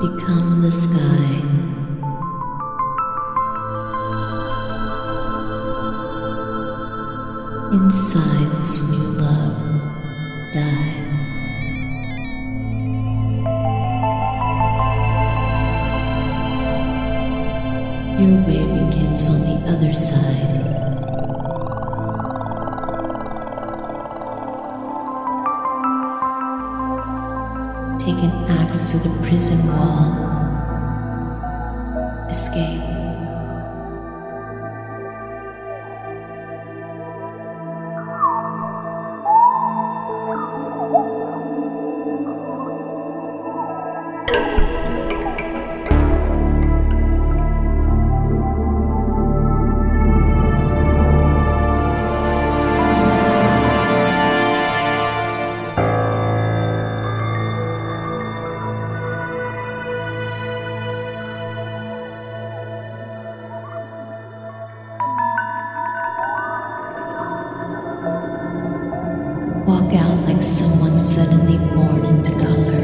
Become the sky. Inside this new love, die. Your way begins on the other side. Take an axe to the prison wall. Escape. Walk out like someone suddenly born into color.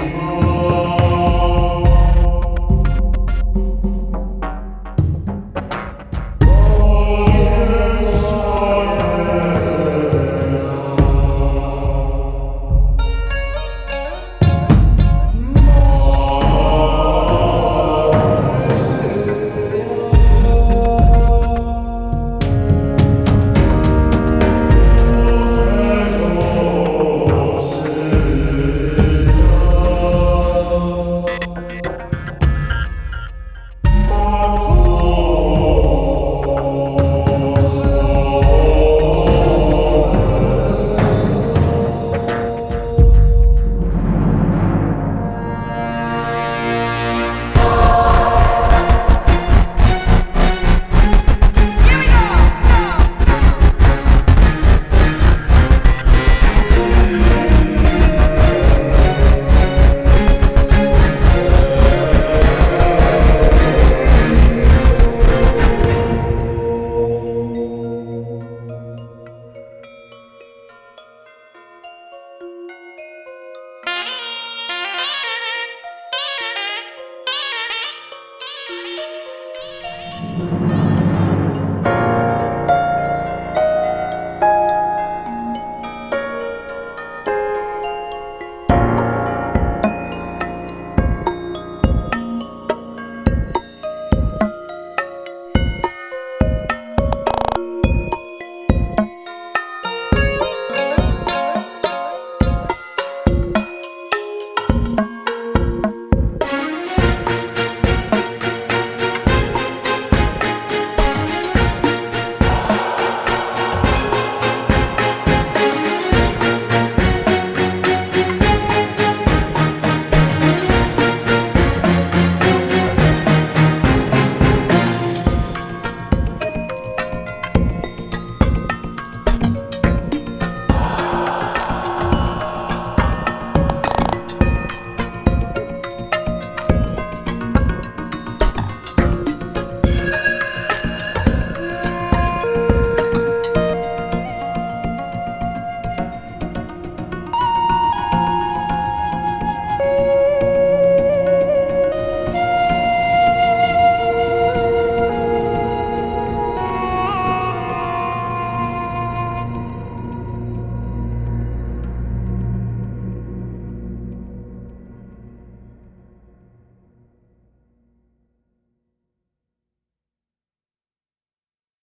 Praise